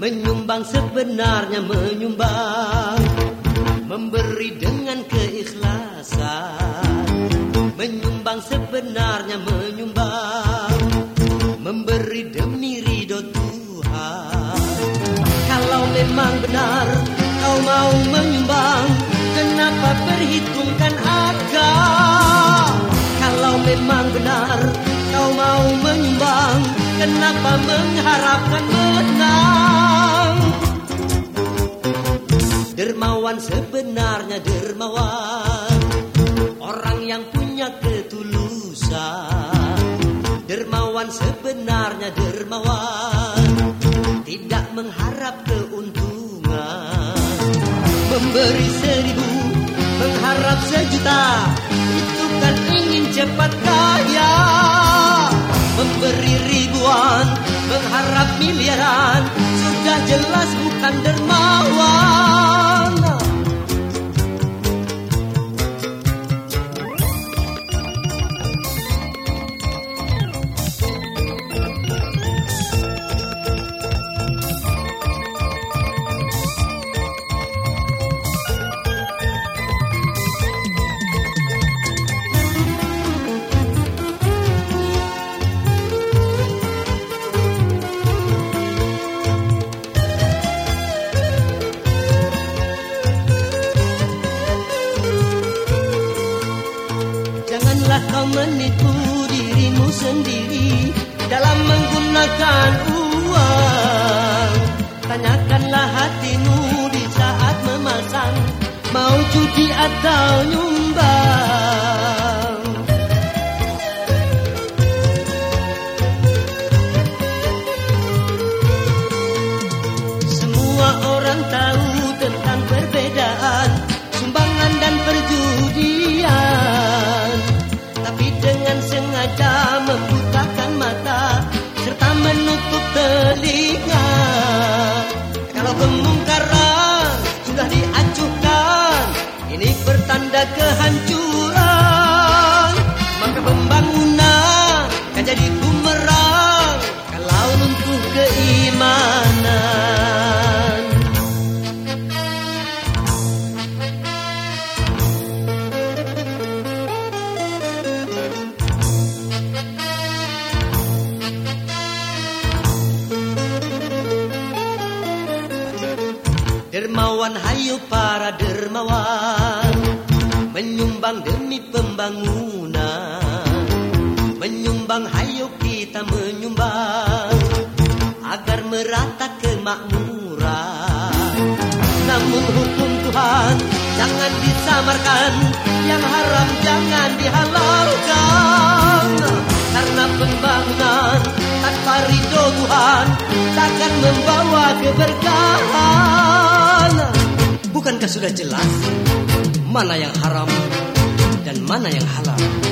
Menyumbang sebenarnya menyumbang Memberi dengan keikhlasan. Menyumbang sebenarnya menyumbang Memberi demi ridho Tuhan. Kalau memang benar kau mau menyumbang Kenapa perhitungkan harga? Kalau memang benar kau mau menyumbang Kenapa mengharapkan menang Dermawan sebenarnya dermawan. Orang yang punya ketulusan. Dermawan sebenarnya dermawan. Tidak mengharap keuntungan. Memberi seribu Mengharap sejuta. Itu kan Kau menipu dirimu sendiri dalam menggunakan uang. Tanyakanlah hatimu di saat memasang mau cuti atau nyumbang. Sengaja membutakan mata serta menutup telinga. Kalau pembongkaran sudah diacuhkan, ini pertanda kehancuran. Dermawan hayu para dermawan. Menyumbang demi pembangunan. Menyumbang hayu kita menyumbang. Agar merata kemakmuran. Namun hukum Tuhan jangan disamarkan. Yang haram jangan dihalalkan. Karena pembangunan tanpa ridho Tuhan Takkan membawa keberkahan Bukankah sudah jelas Mana yang haram dan mana yang halal